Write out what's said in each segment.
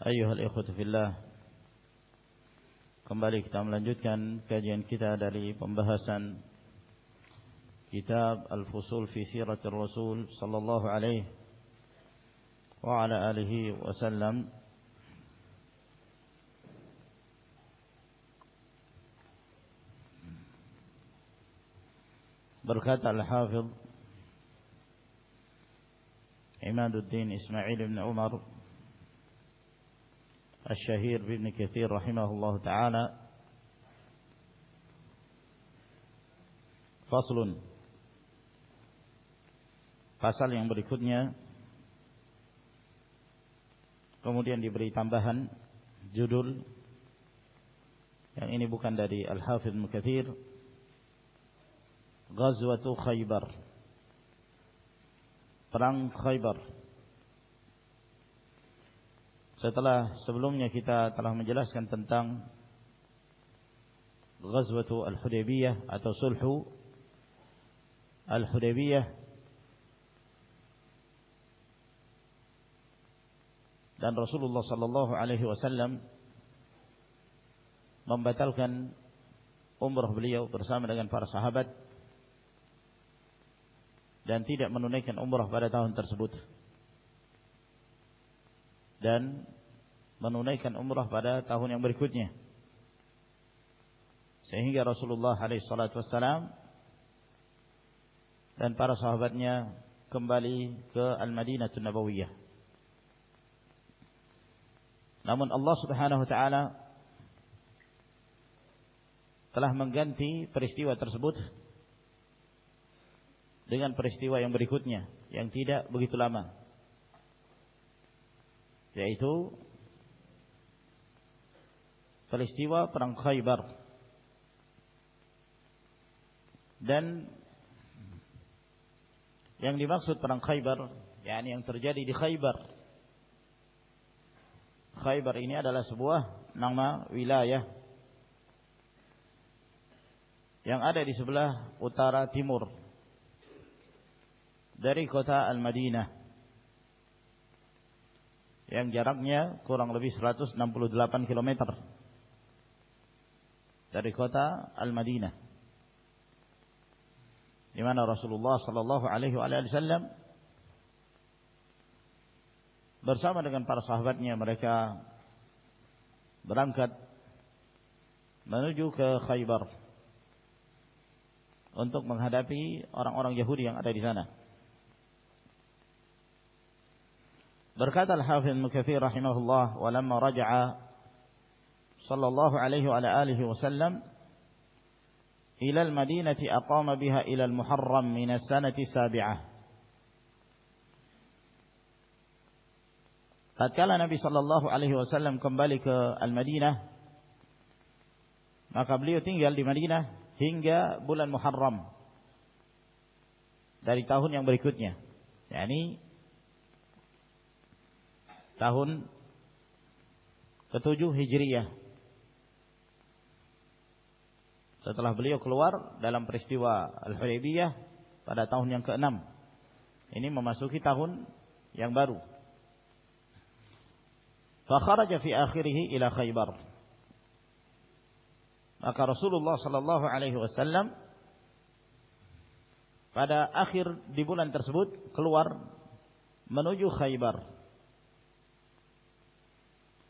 Ayuhal ikhutufillah Kembali kita melanjutkan kajian kita dari pembahasan Kitab Al-Fusul Fi Siratul Rasul Sallallahu Alaihi Wa Ala Alihi Wasallam Berkata Al-Hafidh Imaduddin Ismail Ibn Umar الشهير بابن كثير رحمه الله تعالى فصل Pasal yang berikutnya Kemudian diberi tambahan Judul Yang ini bukan dari Al-Hafidh Mukathir Ghazwatu Khaybar Perang Khaybar Setelah sebelumnya kita telah menjelaskan tentang Ghazwatu Al-Hudaybiyah atau Sulhu Al-Hudaybiyah. Dan Rasulullah sallallahu alaihi wasallam membatalkan umrah beliau bersama dengan para sahabat dan tidak menunaikan umrah pada tahun tersebut dan menunaikan umrah pada tahun yang berikutnya. Sehingga Rasulullah SAW dan para sahabatnya kembali ke Al-Madinah Nabawiyah. Namun Allah Subhanahu Wa Taala telah mengganti peristiwa tersebut dengan peristiwa yang berikutnya yang tidak begitu lama yaitu peristiwa perang Khaybar. Dan yang dimaksud perang Khaybar yakni yang terjadi di Khaybar. Khaybar ini adalah sebuah nama wilayah yang ada di sebelah utara timur dari kota Al-Madinah yang jaraknya kurang lebih 168 km dari kota Al-Madinah di mana Rasulullah sallallahu alaihi wasallam bersama dengan para sahabatnya mereka berangkat menuju ke Khaybar untuk menghadapi orang-orang Yahudi yang ada di sana. Berkata Al-Hafidh Mukathir rahimahullah walamma raja'a sallallahu alaihi wa alihi wasallam ila al-Madinati aqama biha ila al-Muharram min as-sanati sabi'ah. Tatkala Nabi sallallahu alaihi wasallam kembali ke Al-Madinah maka beliau tinggal di Madinah hingga bulan Muharram dari tahun yang berikutnya. Yakni tahun ketujuh Hijriyah. Setelah beliau keluar dalam peristiwa Al-Hudaybiyah pada tahun yang keenam. Ini memasuki tahun yang baru. Fakharaja fi akhirih ila Khaybar. Maka Rasulullah sallallahu alaihi wasallam pada akhir di bulan tersebut keluar menuju Khaybar.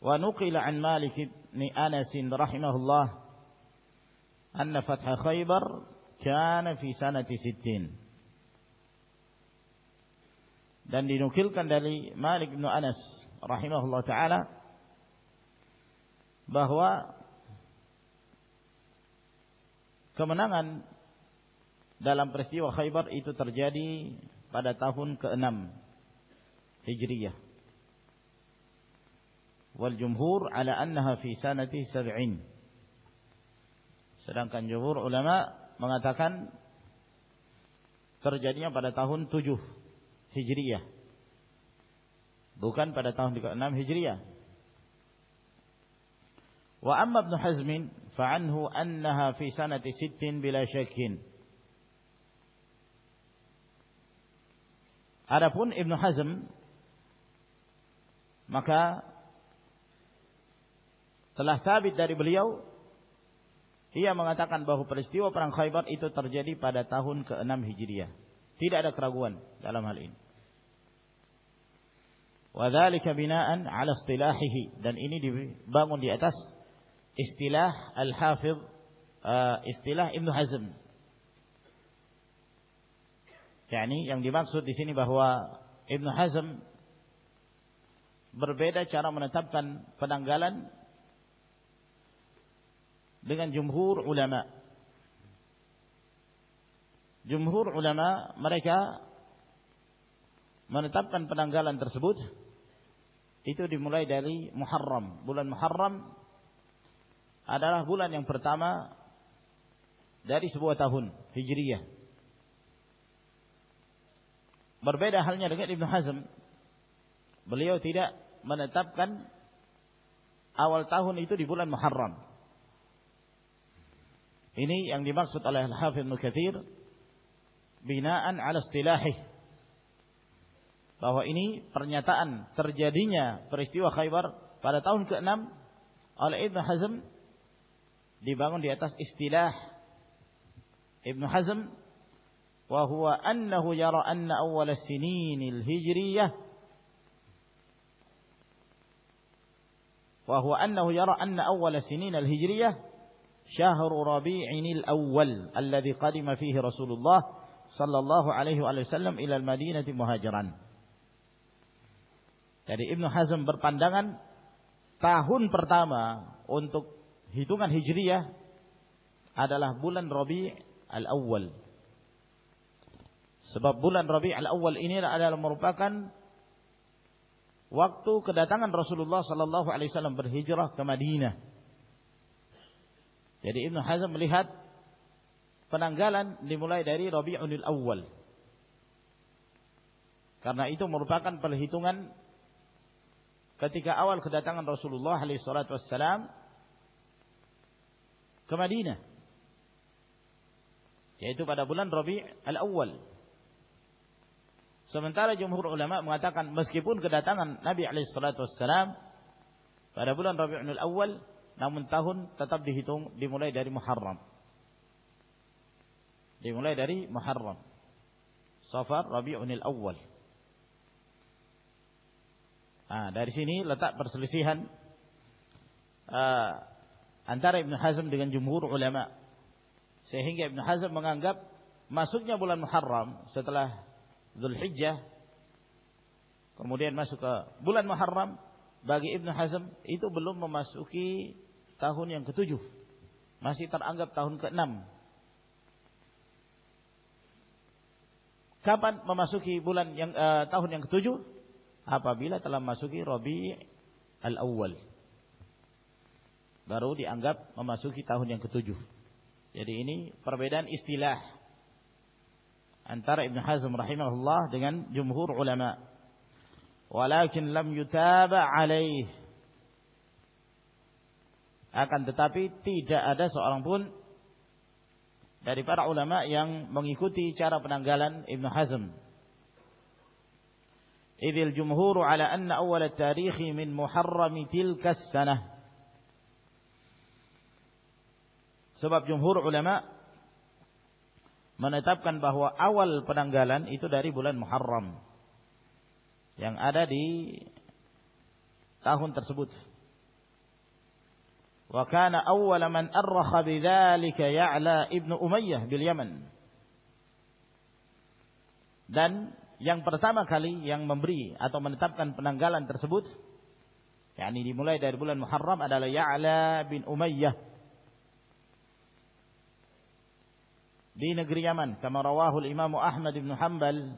Wa nuqila an Malik أنس Anas rahimahullah anna فتح Khaybar kana fi sanati ستين dan dinukilkan dari Malik bin Anas rahimahullah taala bahwa kemenangan dalam peristiwa Khaybar itu terjadi pada tahun ke-6 Hijriah wal jumhur ala annaha fi sanati sab'in. Sedangkan jumhur ulama mengatakan terjadinya pada tahun 7 Hijriyah. Bukan pada tahun 6 Hijriyah. Wa amma ibn Hazm fa anhu annaha fi sanati 60 bila syakkin Adapun Ibn Hazm maka telah sabit dari beliau ia mengatakan bahawa peristiwa perang Khaybar itu terjadi pada tahun ke-6 Hijriah. Tidak ada keraguan dalam hal ini. Wa dzalika bina'an 'ala istilahihi dan ini dibangun di atas istilah Al-Hafiz uh, istilah Ibn Hazm. Yani yang dimaksud di sini bahawa Ibn Hazm berbeda cara menetapkan penanggalan dengan jumhur ulama. Jumhur ulama mereka menetapkan penanggalan tersebut itu dimulai dari Muharram. Bulan Muharram adalah bulan yang pertama dari sebuah tahun Hijriyah. Berbeda halnya dengan Ibn Hazm. Beliau tidak menetapkan awal tahun itu di bulan Muharram. Ini yang dimaksud oleh Al-Hafidh Nukathir binaan ala istilahih. Bahwa ini pernyataan terjadinya peristiwa Khaybar pada tahun ke-6 oleh Ibn Hazm dibangun di atas istilah Ibn Hazm wa huwa annahu yara anna awwal as-sinin al-hijriyah wa huwa annahu yara anna awwal syahr rabi'inil awwal alladhi qadima fihi Rasulullah sallallahu alaihi wa sallam ila al-Madinati muhajiran. Jadi Ibnu Hazm berpandangan tahun pertama untuk hitungan Hijriyah adalah bulan rabi' al awal Sebab bulan rabi' al awal ini adalah merupakan waktu kedatangan Rasulullah sallallahu alaihi wasallam berhijrah ke Madinah. Jadi Ibn Hazm melihat penanggalan dimulai dari Rabi'unil Awal. Karena itu merupakan perhitungan ketika awal kedatangan Rasulullah SAW ke Madinah. Yaitu pada bulan Rabi' al-Awwal. Sementara jumhur ulama mengatakan meskipun kedatangan Nabi SAW pada bulan Rabi'ul Awal namun tahun tetap dihitung dimulai dari Muharram. Dimulai dari Muharram. Safar Rabi'unil Awal. Nah, dari sini letak perselisihan uh, antara Ibn Hazm dengan jumhur ulama. Sehingga Ibn Hazm menganggap masuknya bulan Muharram setelah Dhul Hijjah kemudian masuk ke bulan Muharram bagi Ibn Hazm itu belum memasuki tahun yang ketujuh. Masih teranggap tahun keenam. Kapan memasuki bulan yang uh, tahun yang ketujuh? Apabila telah memasuki Rabi al-Awwal. Baru dianggap memasuki tahun yang ketujuh. Jadi ini perbedaan istilah antara Ibn Hazm rahimahullah dengan jumhur ulama. Walakin lam yutaba alaih akan tetapi tidak ada seorang pun dari para ulama yang mengikuti cara penanggalan Ibn Hazm. Idil jumhur ala anna awal tarikh min Muharram tilka sanah. Sebab jumhur ulama menetapkan bahawa awal penanggalan itu dari bulan Muharram yang ada di tahun tersebut. Wa kana awwala man arraha bidzalika Ya'la ibnu Umayyah bil Yaman. Dan yang pertama kali yang memberi atau menetapkan penanggalan tersebut yakni dimulai dari bulan Muharram adalah Ya'la bin Umayyah di negeri Yaman. Kama rawahu Imam Ahmad bin Hanbal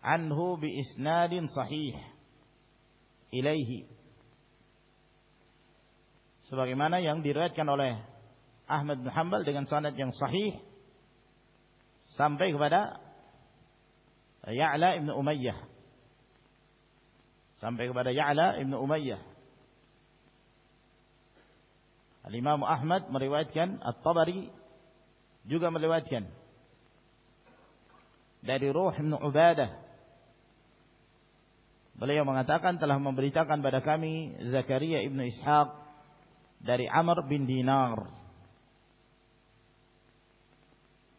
anhu bi isnadin sahih. Ilaihi. Sebagaimana yang diriwayatkan oleh Ahmad bin Hanbal dengan sanad yang sahih sampai kepada Ya'la ibn Umayyah. Sampai kepada Ya'la ibn Umayyah. Al-Imam Ahmad meriwayatkan At-Tabari juga meriwayatkan. Dari Ruh bin Ubadah Beliau mengatakan telah memberitakan pada kami Zakaria ibnu Ishaq dari Amr bin Dinar.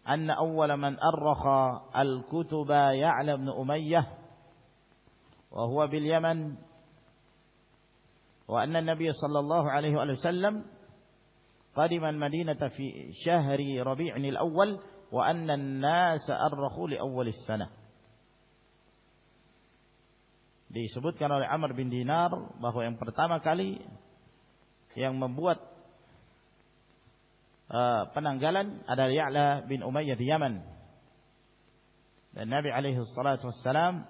Anna awwala man arrakha al-kutuba Ya'la ibn Umayyah wa huwa bil Yaman wa anna an-nabiy sallallahu alaihi wasallam qadima al-Madinah fi shahri Rabi'in al-awwal wa anna an-nas arrakhu li awwal as-sanah. Disebutkan oleh Amr bin Dinar bahawa yang pertama kali yang membuat uh, penanggalan adalah Ya'la bin Umayyah di Yaman. Dan Nabi alaihi salatu wassalam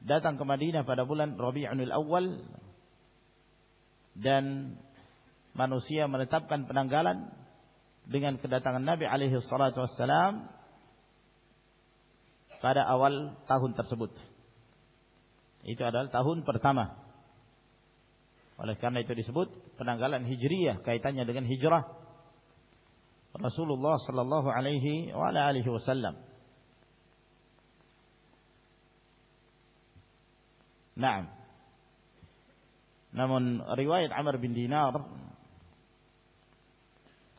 datang ke Madinah pada bulan Rabi'ul Awal dan manusia menetapkan penanggalan dengan kedatangan Nabi alaihi salatu wassalam pada awal tahun tersebut. Itu adalah tahun pertama. Oleh karena itu disebut penanggalan Hijriyah kaitannya dengan hijrah Rasulullah sallallahu alaihi wa alihi wasallam. Naam. Namun riwayat Amr bin Dinar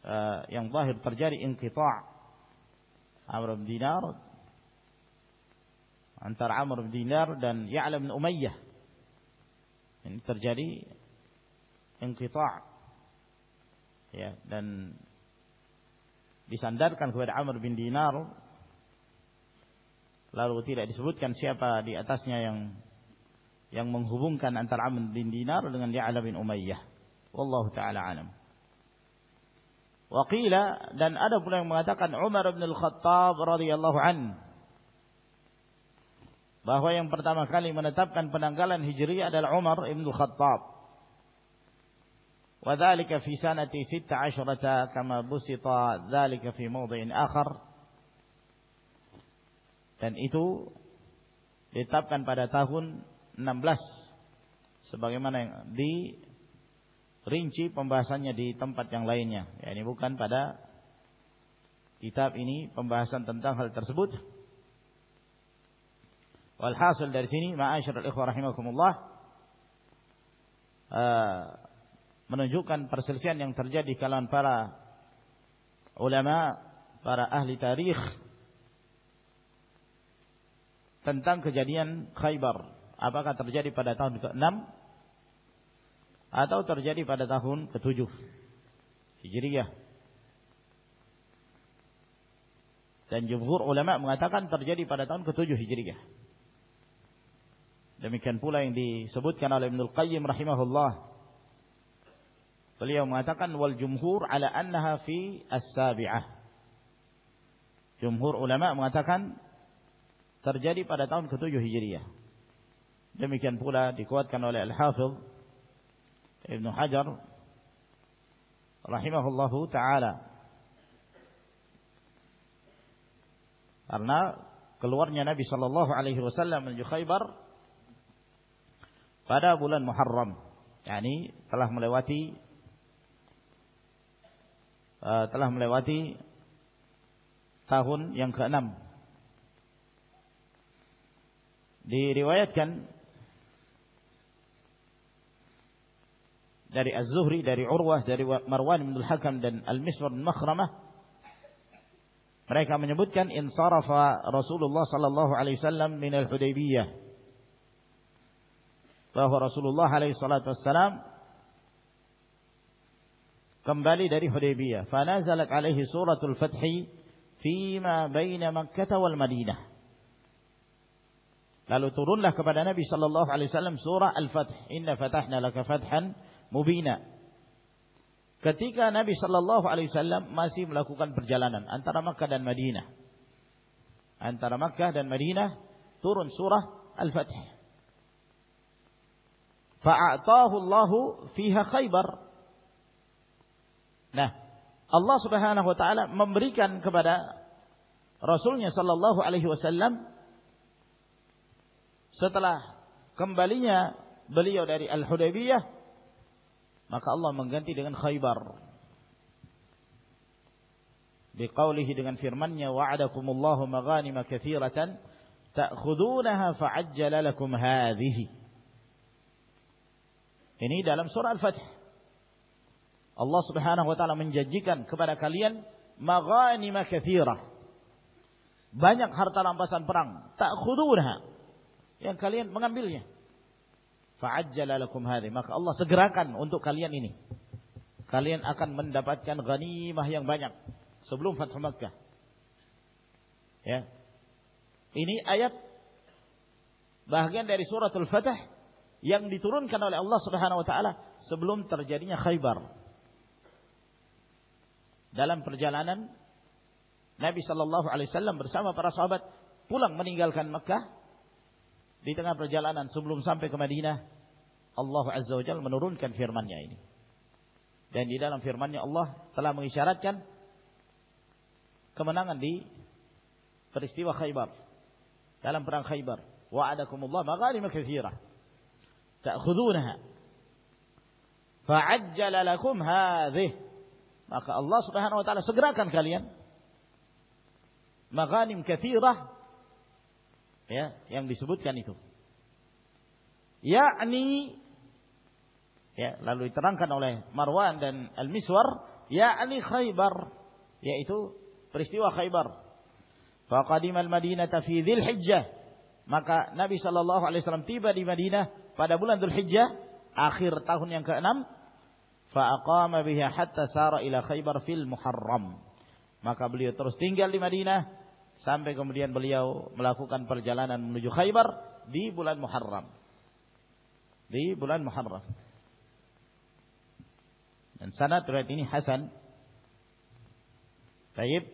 uh, yang zahir terjadi inqita' Amr bin Dinar antara Amr bin Dinar dan Ya'la bin Umayyah. Ini terjadi inqita' ya dan disandarkan kepada Amr bin Dinar lalu tidak disebutkan siapa di atasnya yang yang menghubungkan antara Amr bin Dinar dengan Ya'la bin Umayyah. Wallahu taala alam. Waqila dan ada pula yang mengatakan Umar bin Al-Khattab radhiyallahu anhu bahawa yang pertama kali menetapkan penanggalan Hijriah adalah Umar Ibn Khattab. Wadhalika fi sanati sita asyrata kama busita dhalika fi mawdi'in akhar. Dan itu ditetapkan pada tahun 16 sebagaimana yang dirinci pembahasannya di tempat yang lainnya. Ya, ini bukan pada kitab ini pembahasan tentang hal tersebut. Walhasil dari sini ma'asyiral ikhwah rahimakumullah uh, menunjukkan perselisihan yang terjadi di kalangan para ulama, para ahli tarikh tentang kejadian Khaybar. Apakah terjadi pada tahun ke-6 atau terjadi pada tahun ke-7 Hijriyah. Dan jumhur ulama mengatakan terjadi pada tahun ke-7 Hijriyah. Demikian pula yang disebutkan oleh Ibnul Qayyim rahimahullah. Beliau mengatakan wal jumhur ala annaha fi as-sabi'ah. Jumhur ulama mengatakan terjadi pada tahun ke-7 Hijriah. Demikian pula dikuatkan oleh Al-Hafidh Ibn Hajar rahimahullahu taala. Karena keluarnya Nabi sallallahu alaihi wasallam menuju Khaybar pada bulan Muharram. Yakni telah melewati uh, telah melewati tahun yang ke-6 diriwayatkan dari Az-Zuhri dari Urwah dari Marwan bin Al-Hakam dan Al-Miswar bin Makhramah mereka menyebutkan insarafa Rasulullah sallallahu alaihi wasallam min al-Hudaybiyah bahwa Rasulullah wassalam kembali dari Hudaybiyah. Fa nazalat alaihi suratul Fath fi ma baina Makkah wal Madinah. Lalu turunlah kepada Nabi sallallahu alaihi wasallam surah Al-Fath. Inna fatahna laka fathan mubina. Ketika Nabi sallallahu alaihi wasallam masih melakukan perjalanan antara Makkah dan Madinah. Antara Makkah dan Madinah turun surah Al-Fath. Fa'atahu Allah fiha Khaybar. Nah, Allah Subhanahu wa taala memberikan kepada Rasulnya sallallahu alaihi wasallam setelah kembalinya beliau dari Al-Hudaybiyah maka Allah mengganti dengan Khaybar. Biqaulihi dengan firman-Nya wa'adakumullahu maghanima katsiratan ta'khudunaha fa'ajjala lakum hadhihi. Ini dalam surah Al-Fath. Allah Subhanahu wa taala menjanjikan kepada kalian maghanima katsirah. Banyak harta rampasan perang, ta'khudunaha yang kalian mengambilnya. Fa'ajjala lakum hadhi. Maka Allah segerakan untuk kalian ini. Kalian akan mendapatkan ghanimah yang banyak sebelum Fathu Makkah. Ya. Ini ayat bahagian dari suratul Fatah yang diturunkan oleh Allah Subhanahu wa taala sebelum terjadinya Khaybar. Dalam perjalanan Nabi sallallahu alaihi wasallam bersama para sahabat pulang meninggalkan Makkah di tengah perjalanan sebelum sampai ke Madinah Allah Azza wa Jalla menurunkan firman-Nya ini. Dan di dalam firman-Nya Allah telah mengisyaratkan kemenangan di peristiwa Khaybar. Dalam perang Khaybar, wa'adakumullah maghanim katsira ta'khudunaha fa'ajjala lakum hadhihi maka Allah Subhanahu wa taala segerakan kalian. Maghanim katsirah ya yang disebutkan itu. Yakni ya lalu diterangkan oleh Marwan dan Al-Miswar yakni Khaybar yaitu peristiwa Khaybar. Faqadima al-Madinah fi Dzulhijjah maka Nabi sallallahu alaihi wasallam tiba di Madinah pada bulan Dzulhijjah akhir tahun yang ke-6 fa aqama biha hatta sara ila Khaybar fil Muharram maka beliau terus tinggal di Madinah sampai kemudian beliau melakukan perjalanan menuju Khaybar di bulan Muharram. Di bulan Muharram. Dan sanad riwayat ini hasan. Baik.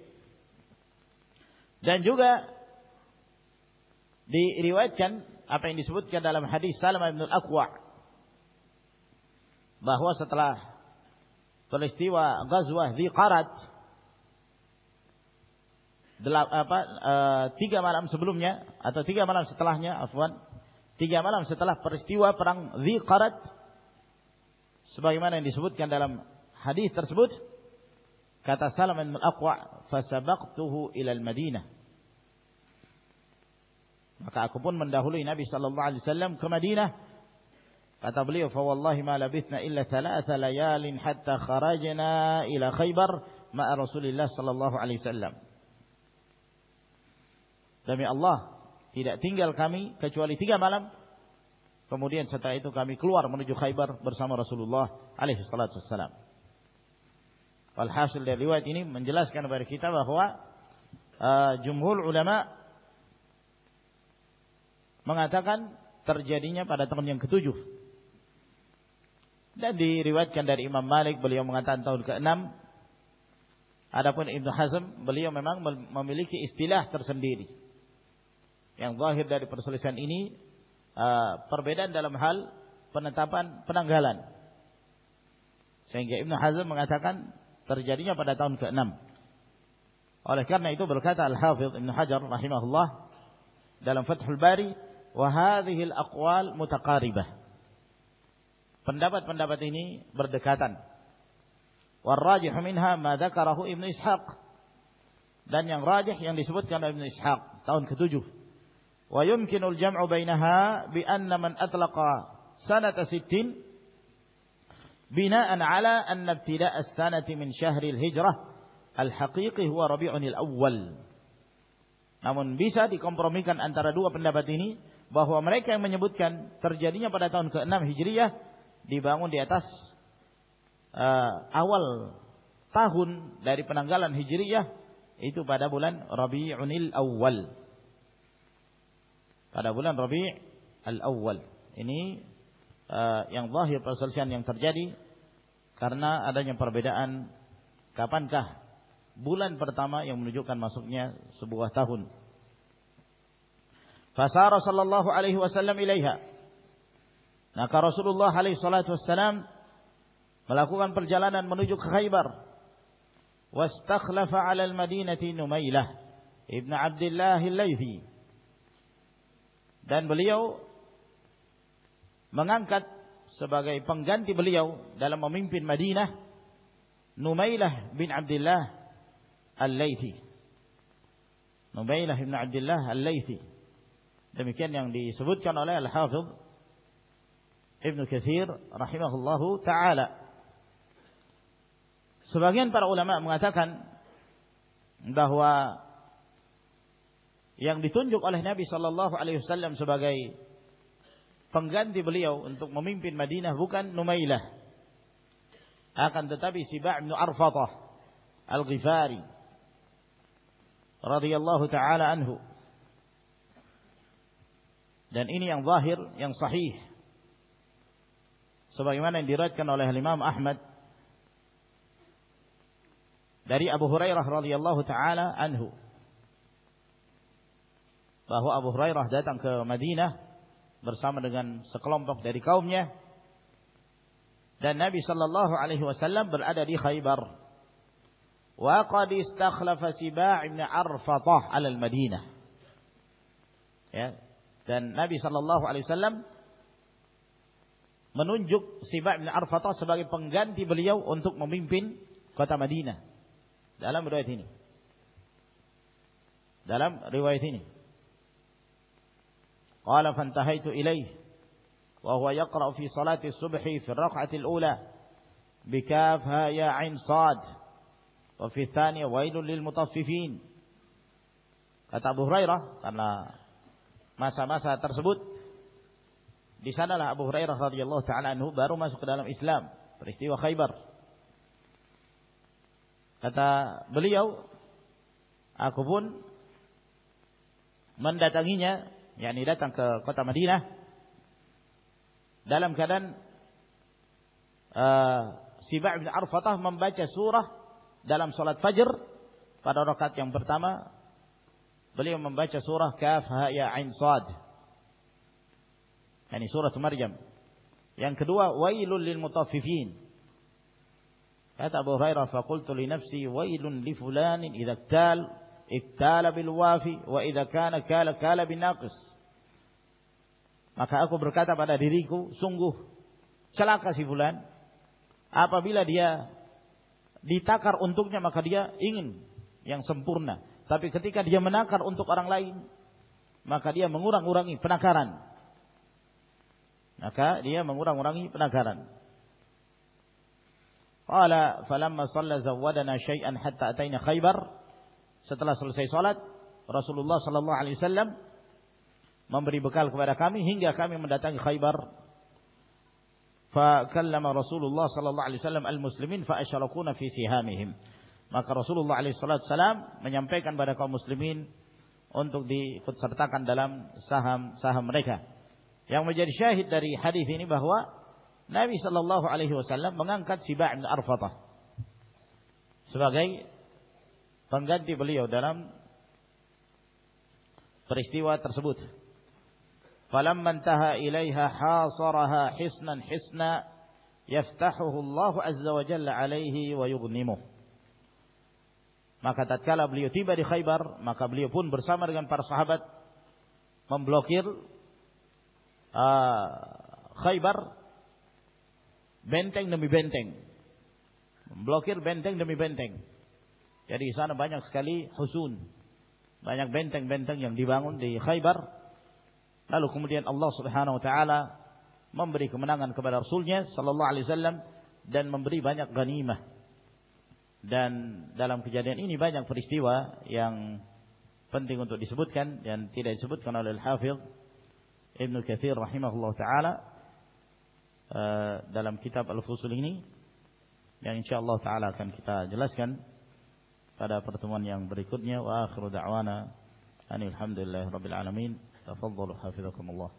Dan juga diriwayatkan apa yang disebutkan dalam hadis Salamah bin Al-Aqwa bahwa setelah peristiwa Ghazwah Dziqarat apa e, tiga malam sebelumnya atau tiga malam setelahnya afwan tiga malam setelah peristiwa perang Dziqarat sebagaimana yang disebutkan dalam hadis tersebut kata Salam bin Al-Aqwa fasabaqtuhu ila al-Madinah maka aku pun mendahului Nabi sallallahu alaihi wasallam ke Madinah kata beliau fa wallahi ma labithna illa thalatha layalin hatta kharajna ila Khaybar ma'a Rasulillah sallallahu alaihi wasallam Demi Allah, tidak tinggal kami kecuali tiga malam. Kemudian setelah itu kami keluar menuju Khaybar bersama Rasulullah alaihi salatu wassalam. Walhasil dari riwayat ini menjelaskan kepada kita bahawa uh, jumhur ulama mengatakan terjadinya pada tahun yang ketujuh. Dan diriwayatkan dari Imam Malik beliau mengatakan tahun ke-6. Adapun Ibn Hazm beliau memang memiliki istilah tersendiri yang zahir dari perselisihan ini uh, perbedaan dalam hal penetapan penanggalan. Sehingga Ibn Hazm mengatakan terjadinya pada tahun ke-6. Oleh karena itu berkata Al-Hafidh Ibn Hajar rahimahullah dalam Fathul Bari, "Wa hadhihi al-aqwal mutaqaribah." Pendapat-pendapat ini berdekatan. Warrajih minha ma dzakarahu Ibn Ishaq. Dan yang rajih yang disebutkan oleh Ibn Ishaq tahun ke-7 ويمكن الجمع بينها بأن من أطلق سنة ست بناء على أن ابتداء السنة من شهر الهجرة الحقيقي هو ربيع الأول namun bisa dikompromikan antara dua pendapat ini bahwa mereka yang menyebutkan terjadinya pada tahun ke-6 Hijriyah dibangun di atas uh, awal tahun dari penanggalan Hijriyah itu pada bulan Rabiul Awal pada bulan Rabi' al-Awwal. Ini uh, yang zahir perselisihan yang terjadi karena adanya perbedaan kapankah bulan pertama yang menunjukkan masuknya sebuah tahun. Fasara sallallahu alaihi wasallam ilaiha. Maka Rasulullah alaihi salatu wassalam melakukan perjalanan menuju ke Khaybar. Wastakhlafa 'ala al-Madinati Numailah ibn Abdullah al-Laythi. Dan beliau mengangkat sebagai pengganti beliau dalam memimpin Madinah Numailah bin Abdullah Al-Laythi. Numailah bin Abdullah Al-Laythi. Demikian yang disebutkan oleh Al-Hafidh Ibn Kathir rahimahullahu taala. Sebagian para ulama mengatakan bahawa yang ditunjuk oleh Nabi sallallahu alaihi wasallam sebagai pengganti beliau untuk memimpin Madinah bukan Numailah akan tetapi Siba' bin Arfatah Al-Ghifari radhiyallahu taala anhu dan ini yang zahir yang sahih. Sebagaimana yang diriwayatkan oleh Imam Ahmad dari Abu Hurairah radhiyallahu taala anhu. Bahwa Abu Hurairah datang ke Madinah bersama dengan sekelompok dari kaumnya. Dan Nabi sallallahu alaihi wasallam berada di Khaybar. Wa qad istakhlafa Siba' bin Arfatah 'ala al-Madinah. Ya dan Nabi sallallahu alaihi wasallam menunjuk Siba' bin Arfathah sebagai pengganti beliau untuk memimpin kota Madinah. Dalam riwayat ini. Dalam riwayat ini. Qala fantahaitu ilaihi wa huwa yaqra'u fi salati subhi fi ar-raq'ati al-ula bi ha ya ain sad wa fi thaniyah wailul lil mutaffifin. Kata Abu Hurairah karena masa-masa tersebut di sanalah Abu Hurairah radhiyallahu taala anhu baru masuk ke dalam Islam. Peristiwa Khaybar. Kata beliau aku pun mendatanginya yakni datang ke kota Madinah dalam keadaan uh, Siba' bin Arfatah membaca surah dalam solat fajr pada rakaat yang pertama beliau membaca surah Kaf Ha Ya Ain Sad. Yakni surah Maryam. Yang kedua wailul lil mutaffifin. Kata Abu Hurairah faqultu li nafsi wailun li fulanin idza tal iktala bil wafi wa idza kana kala kala bin naqis. Maka aku berkata pada diriku sungguh celaka si fulan. Apabila dia ditakar untuknya maka dia ingin yang sempurna tapi ketika dia menakar untuk orang lain maka dia mengurang-urangi penakaran. Maka dia mengurang-urangi penakaran. Qala falamma shalla zawwadana syai'an hatta ataina khaybar. Setelah selesai salat Rasulullah sallallahu alaihi wasallam memberi bekal kepada kami hingga kami mendatangi Khaybar. Fa kallama Rasulullah sallallahu alaihi wasallam al-muslimin fa asyarakuna fi sihamihim maka Rasulullah wasallam menyampaikan kepada kaum muslimin untuk diikutsertakan dalam saham-saham mereka yang menjadi syahid dari hadis ini bahwa Nabi sallallahu alaihi wasallam mengangkat Siba' bin Arfatah sebagai pengganti beliau dalam peristiwa tersebut. Falamma intaha ilaiha hasaraha hisnan hisna yaftahuhu Allah azza wa jalla alaihi wa yughnimuh. Maka tatkala beliau tiba di Khaybar, maka beliau pun bersama dengan para sahabat memblokir uh, Khaybar benteng demi benteng. Memblokir benteng demi benteng. Jadi di sana banyak sekali husun. Banyak benteng-benteng yang dibangun di Khaybar. Lalu kemudian Allah Subhanahu wa taala memberi kemenangan kepada Rasulnya sallallahu alaihi wasallam dan memberi banyak ghanimah. Dan dalam kejadian ini banyak peristiwa yang penting untuk disebutkan dan tidak disebutkan oleh Al-Hafidh Ibn Kathir rahimahullah ta'ala uh, dalam kitab Al-Fusul ini yang insyaAllah ta'ala akan kita jelaskan pada pertemuan yang berikutnya. Wa akhiru da'wana anil hamdulillah rabbil alamin. Tafadhalu hafizakumullah